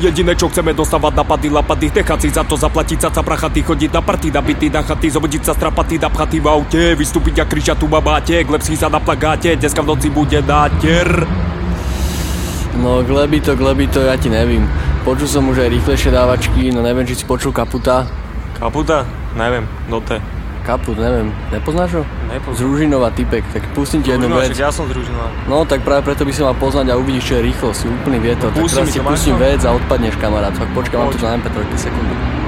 Jediné čo chceme dostávať napady, lapady, nechať si za to zaplatiť sa prachatý, chodiť na party, nabitý na chaty, zobudiť sa strapatý, napchatý v aute, vystúpiť a kričať tu máte, klepsky sa na plagáte, dneska v noci bude náter. No gleby to, gleby to, ja ti nevím. Počul som už aj rýchlejšie dávačky, no neviem, či si počul Kaputa. Kaputa? Neviem, no to je. Kaput, neviem, nepoznáš ho? Nepoznám. Z Ružinova typek, tak pustím ti jednu vec. ja som z Družina. No tak práve preto by si mal poznať a uvidíš, čo je rýchlo, si úplný vietor. Tak Pusti teraz si pustím vec a odpadneš kamarát. Fakt počkaj, mám to Poď. na MP3 sekundy.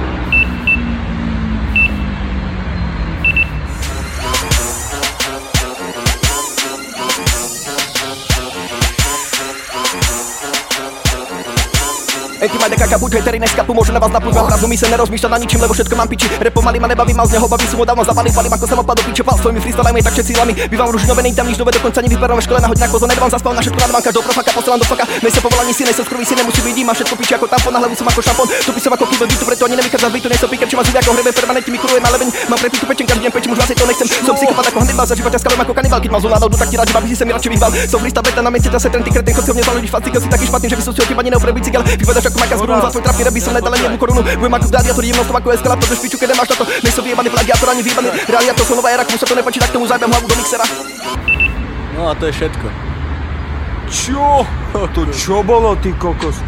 Eti ma deka kapuť, hejteri neskapu, môžu na vás naplúť Mám pravdu, my sa nerozmýšľam na ničím, lebo všetko mám piči. Repo malý ma nebaví, mal z neho baví, som ho dávno zabalil Palím ako samopad do piče, pal svojimi freestylami, tak všetci lami Bývam ružinové, nejím tam nič nové, dokonca ani vyberám ve škole na hodinách Pozor, nedám zaspal na všetko, nadám každou profaka, posielam do faka Nejsem povolaný si, nejsem skrvý si, nemusí byť, mám všetko piči ako tampon, na hlavu som ako šampón Tu písam ako kýbel, tu preto ani nevychádza z bytu, nejsem piker, či ma zuby ako hrebe, permanentne mi kuruje na Mám prepitu pečen, každý deň pečím, už vlastne to nechcem. Som psychopat ako Hannibal, za života skalem ako kanibal, keď mal zlú náladu, tak ti rád, aby si sa mi radšej vyhval Som freestyle beta na mieste, čase ten ty kreten, chod mne zaludíš facikal si taký špatný, že by som si ho chyba neuprebil cigal Vypadáš ako majka z brunu, za tvoj trapný reby som nedal ani jednu korunu Budem ako gladiátor, idem nosom ako eskalator, do špiču, keď nemáš na to Nejsem vyjebaný plagiátor, ani vyjebaný realiátor, som nová era, komu sa to nepáči, tak tomu zajbem hlavu do mixera No a to je všetko. Čo? To čo bolo, ty kokos?